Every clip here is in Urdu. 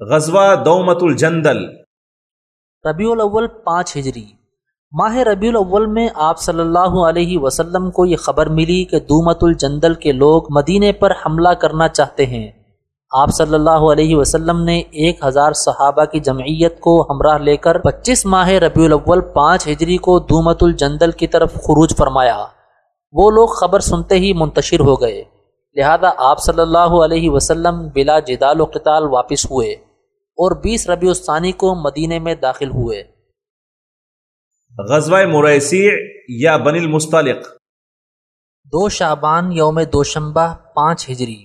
غزوہ دومت الجندل۔ ربیع الاول، پانچ ہجری۔ ماہ ربیع الاول میں آپ صلی اللہ علیہ وسلم کو یہ خبر ملی کہ دومت الجندل کے لوگ مدینے پر حملہ کرنا چاہتے ہیں۔ آپ صلی اللہ علیہ وسلم نے ایک ہزار صحابہ کی جمعیت کو ہمراہ لے کر پچیس ماہ ربیع الاول، پانچ ہجری کو دومت الجندل کی طرف خروج فرمایا۔ وہ لوگ خبر سنتے ہی منتشر ہو گئے۔ لہذا آپ صلی اللہ علیہ وسلم بلا جدال و قتال واپس ہوئے۔ اور بیس ربیع الثانی کو مدینے میں داخل ہوئے۔ غزوہ مریسی یا بن المستلق دو شعبان یوم دوشنبہ پانچ ہجری۔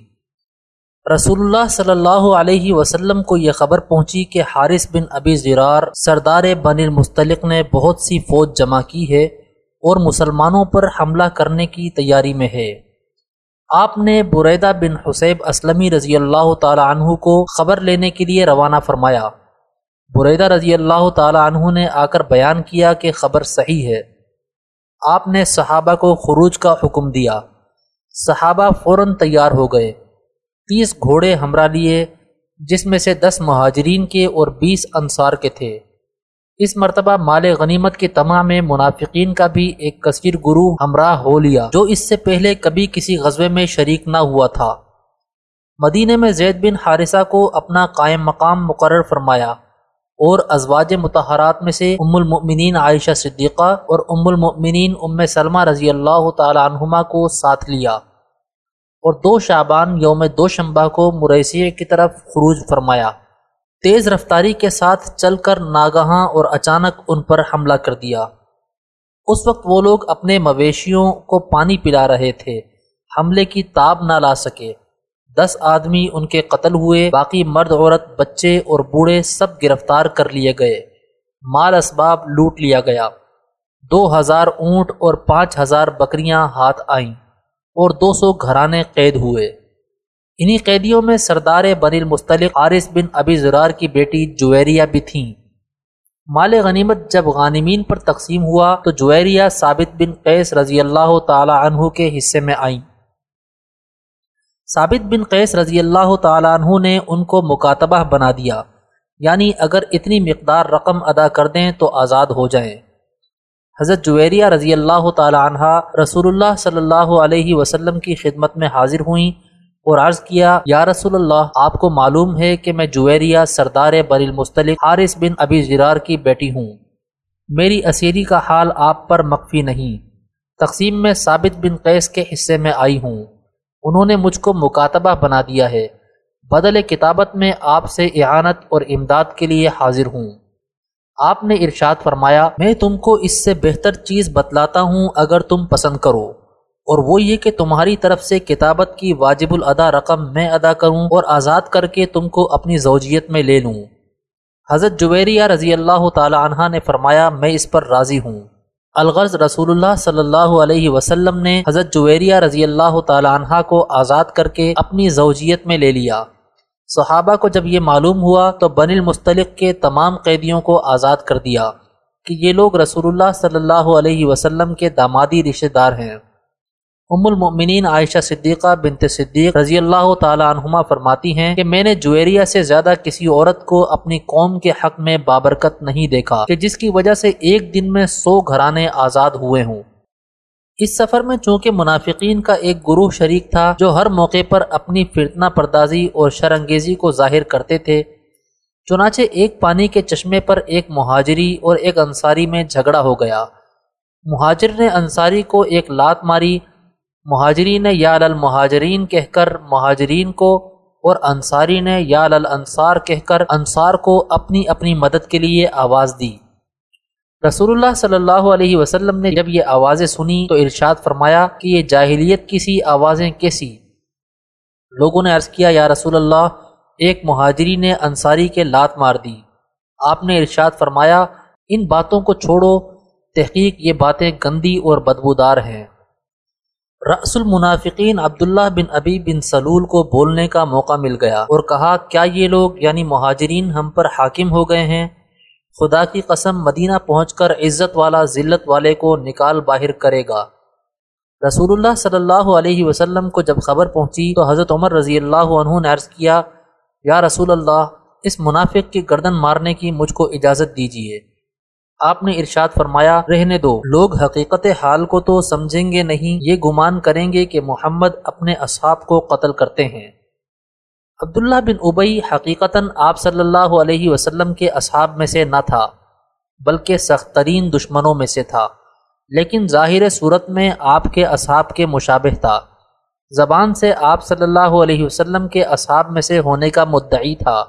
رسول اللہ صلی اللہ علیہ وسلم کو یہ خبر پہنچی کہ حارث بن ابی زرار سردار بن المستلق نے بہت سی فوج جمع کی ہے اور مسلمانوں پر حملہ کرنے کی تیاری میں ہے۔ آپ نے بریدہ بن حسیب اسلمی رضی اللہ تعالیٰ عنہ کو خبر لینے کے لیے روانہ فرمایا۔ بریدہ رضی اللہ تعالیٰ عنہ نے آ کر بیان کیا کہ خبر صحیح ہے۔ آپ نے صحابہ کو خروج کا حکم دیا۔ صحابہ فوراً تیار ہو گئے۔ تیس گھوڑے ہمراہ لیے، جس میں سے دس مہاجرین کے اور بیس انصار کے تھے۔ اس مرتبہ مال غنیمت کے تمام منافقین کا بھی ایک کثیر گروہ ہمراہ ہو لیا، جو اس سے پہلے کبھی کسی غزوے میں شریک نہ ہوا تھا۔ مدینہ میں زید بن حارثہ کو اپنا قائم مقام مقرر فرمایا اور ازواج متحرات میں سے ام المؤمنین عائشہ صدیقہ اور ام المؤمنین ام سلمہ رضی اللہ تعالی عنہما کو ساتھ لیا اور دو شعبان یوم دو شمبہ کو مریسیے کی طرف خروج فرمایا۔ تیز رفتاری کے ساتھ چل کر ناگہاں اور اچانک ان پر حملہ کر دیا۔ اس وقت وہ لوگ اپنے مویشیوں کو پانی پلا رہے تھے۔ حملے کی تاب نہ لا سکے۔ دس آدمی ان کے قتل ہوئے۔ باقی مرد، عورت، بچے اور بوڑھے سب گرفتار کر لیے گئے۔ مال اسباب لوٹ لیا گیا۔ دو ہزار اونٹ اور پانچ ہزار بکریاں ہاتھ آئیں اور دو سو گھرانے قید ہوئے۔ انہی قیدیوں میں سردار بن المستلق عارث بن ابی زرار کی بیٹی جویریہ بھی تھیں۔ مال غنیمت جب غانمین پر تقسیم ہوا تو جویریہ ثابت بن قیس رضی اللہ تعالی عنہ کے حصے میں آئیں۔ ثابت بن قیس رضی اللہ تعالی عنہ نے ان کو مکاتبہ بنا دیا۔ یعنی اگر اتنی مقدار رقم ادا کر دیں تو آزاد ہو جائیں حضرت جویریہ رضی اللہ تعالی عنہ رسول اللہ صلی اللہ علیہ وسلم کی خدمت میں حاضر ہوئیں۔ اور عرض کیا، یا رسول اللہ، آپ کو معلوم ہے کہ میں جویریہ سردار بر المستلق حارث بن ابی زرار کی بیٹی ہوں۔ میری اسیری کا حال آپ پر مخفی نہیں۔ تقسیم میں ثابت بن قیس کے حصے میں آئی ہوں۔ انہوں نے مجھ کو مکاتبہ بنا دیا ہے۔ بدل کتابت میں آپ سے اعانت اور امداد کے لیے حاضر ہوں۔ آپ نے ارشاد فرمایا، میں تم کو اس سے بہتر چیز بتلاتا ہوں اگر تم پسند کرو۔ اور وہ یہ کہ تمہاری طرف سے کتابت کی واجب الادا رقم میں ادا کروں اور آزاد کر کے تم کو اپنی زوجیت میں لے لوں۔ حضرت جویریہ رضی اللہ تعالی عنہ نے فرمایا، میں اس پر راضی ہوں۔ الغرض رسول اللہ صلی اللہ علیہ وسلم نے حضرت جویریہ رضی اللہ تعالی عنہ کو آزاد کر کے اپنی زوجیت میں لے لیا۔ صحابہ کو جب یہ معلوم ہوا تو بن المستلق کے تمام قیدیوں کو آزاد کر دیا کہ یہ لوگ رسول اللہ صلی اللہ علیہ وسلم کے دامادی رشتہ دار ہیں۔ ام المؤمنین عائشہ صدیقہ بنت صدیق رضی اللہ تعالی عنہما فرماتی ہیں کہ میں نے جویریہ سے زیادہ کسی عورت کو اپنی قوم کے حق میں بابرکت نہیں دیکھا کہ جس کی وجہ سے ایک دن میں سو گھرانے آزاد ہوئے ہوں۔ اس سفر میں چونکہ منافقین کا ایک گروہ شریک تھا جو ہر موقع پر اپنی فرتنہ پردازی اور شرنگیزی کو ظاہر کرتے تھے، چنانچہ ایک پانی کے چشمے پر ایک مہاجری اور ایک انصاری میں جھگڑا ہو گیا۔ مہاجر نے انصاری کو ایک لات ماری مہاجرین یا المہاجرین کہہ کر مہاجرین کو اور انصاری نے یا الانصار کہہ کر انصار کو اپنی اپنی مدد کے لیے آواز دی۔ رسول اللہ صلی اللہ علیہ وسلم نے جب یہ آوازیں سنی تو ارشاد فرمایا کہ یہ جاہلیت کی سی آوازیں کیسی؟ لوگوں نے عرض کیا، یا رسول اللہ ایک مہاجری نے انصاری کے لات مار دی۔ آپ نے ارشاد فرمایا، ان باتوں کو چھوڑو، تحقیق یہ باتیں گندی اور بدبودار ہیں۔ رأس المنافقین عبداللہ بن ابی بن سلول کو بولنے کا موقع مل گیا اور کہا، کیا یہ لوگ یعنی مہاجرین ہم پر حاکم ہو گئے ہیں؟ خدا کی قسم مدینہ پہنچ کر عزت والا ذلت والے کو نکال باہر کرے گا۔ رسول اللہ صلی اللہ علیہ وسلم کو جب خبر پہنچی تو حضرت عمر رضی اللہ عنہ نے عرض کیا، یا رسول اللہ، اس منافق کی گردن مارنے کی مجھ کو اجازت دیجیے آپ نے ارشاد فرمایا، رہنے دو۔ لوگ حقیقت حال کو تو سمجھیں گے نہیں، یہ گمان کریں گے کہ محمد اپنے اصحاب کو قتل کرتے ہیں۔ عبداللہ بن ابئی حقیقتاً آپ صلی اللہ علیہ وسلم کے اصحاب میں سے نہ تھا، بلکہ سخت ترین دشمنوں میں سے تھا۔ لیکن ظاہر صورت میں آپ کے اصحاب کے مشابہ تھا۔ زبان سے آپ صلی اللہ علیہ وسلم کے اصحاب میں سے ہونے کا مدعی تھا۔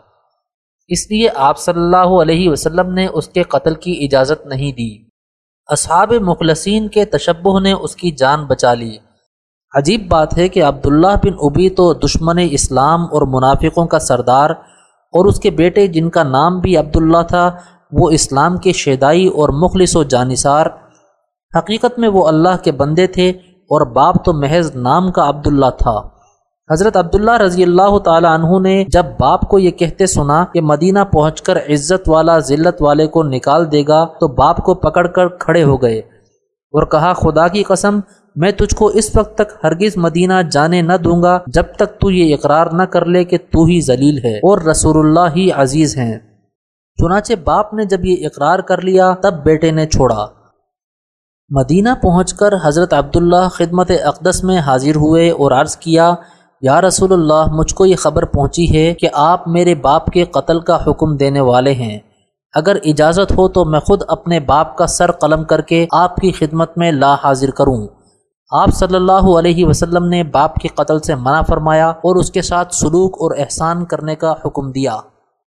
اس لیے آپ صلی اللہ علیہ وسلم نے اس کے قتل کی اجازت نہیں دی۔ اصحاب مخلصین کے تشبہ نے اس کی جان بچا لی۔ عجیب بات ہے کہ عبداللہ بن ابی تو دشمن اسلام اور منافقوں کا سردار اور اس کے بیٹے جن کا نام بھی عبداللہ تھا، وہ اسلام کے شیدائی اور مخلص و جانصار حقیقت میں وہ اللہ کے بندے تھے اور باپ تو محض نام کا عبداللہ تھا۔ حضرت عبداللہ رضی اللہ تعالیٰ عنہ نے جب باپ کو یہ کہتے سنا کہ مدینہ پہنچ کر عزت والا ذلت والے کو نکال دے گا تو باپ کو پکڑ کر کھڑے ہو گئے اور کہا، خدا کی قسم، میں تجھ کو اس وقت تک ہرگز مدینہ جانے نہ دوں گا جب تک تو یہ اقرار نہ کر لے کہ تو ہی ذلیل ہے اور رسول اللہ ہی عزیز ہیں۔ چنانچہ باپ نے جب یہ اقرار کر لیا، تب بیٹے نے چھوڑا۔ مدینہ پہنچ کر حضرت عبداللہ خدمت اقدس میں حاضر ہوئے اور عرض کیا یا رسول اللہ، مجھ کو یہ خبر پہنچی ہے کہ آپ میرے باپ کے قتل کا حکم دینے والے ہیں۔ اگر اجازت ہو تو میں خود اپنے باپ کا سر قلم کر کے آپ کی خدمت میں لا حاضر کروں۔ آپ صلی اللہ علیہ وسلم نے باپ کے قتل سے منع فرمایا اور اس کے ساتھ سلوک اور احسان کرنے کا حکم دیا۔